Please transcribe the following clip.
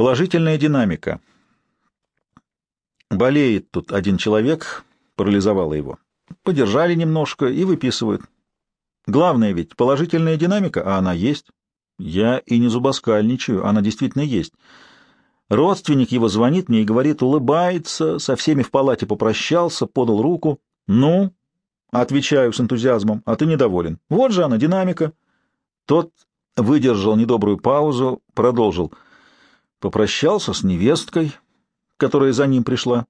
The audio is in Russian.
Положительная динамика. Болеет тут один человек, парализовало его. Подержали немножко и выписывают. Главное ведь положительная динамика, а она есть. Я и не зубоскальничаю, она действительно есть. Родственник его звонит мне и говорит, улыбается, со всеми в палате попрощался, подал руку. «Ну?» — отвечаю с энтузиазмом. «А ты недоволен. Вот же она, динамика». Тот выдержал недобрую паузу, продолжил. Попрощался с невесткой, которая за ним пришла.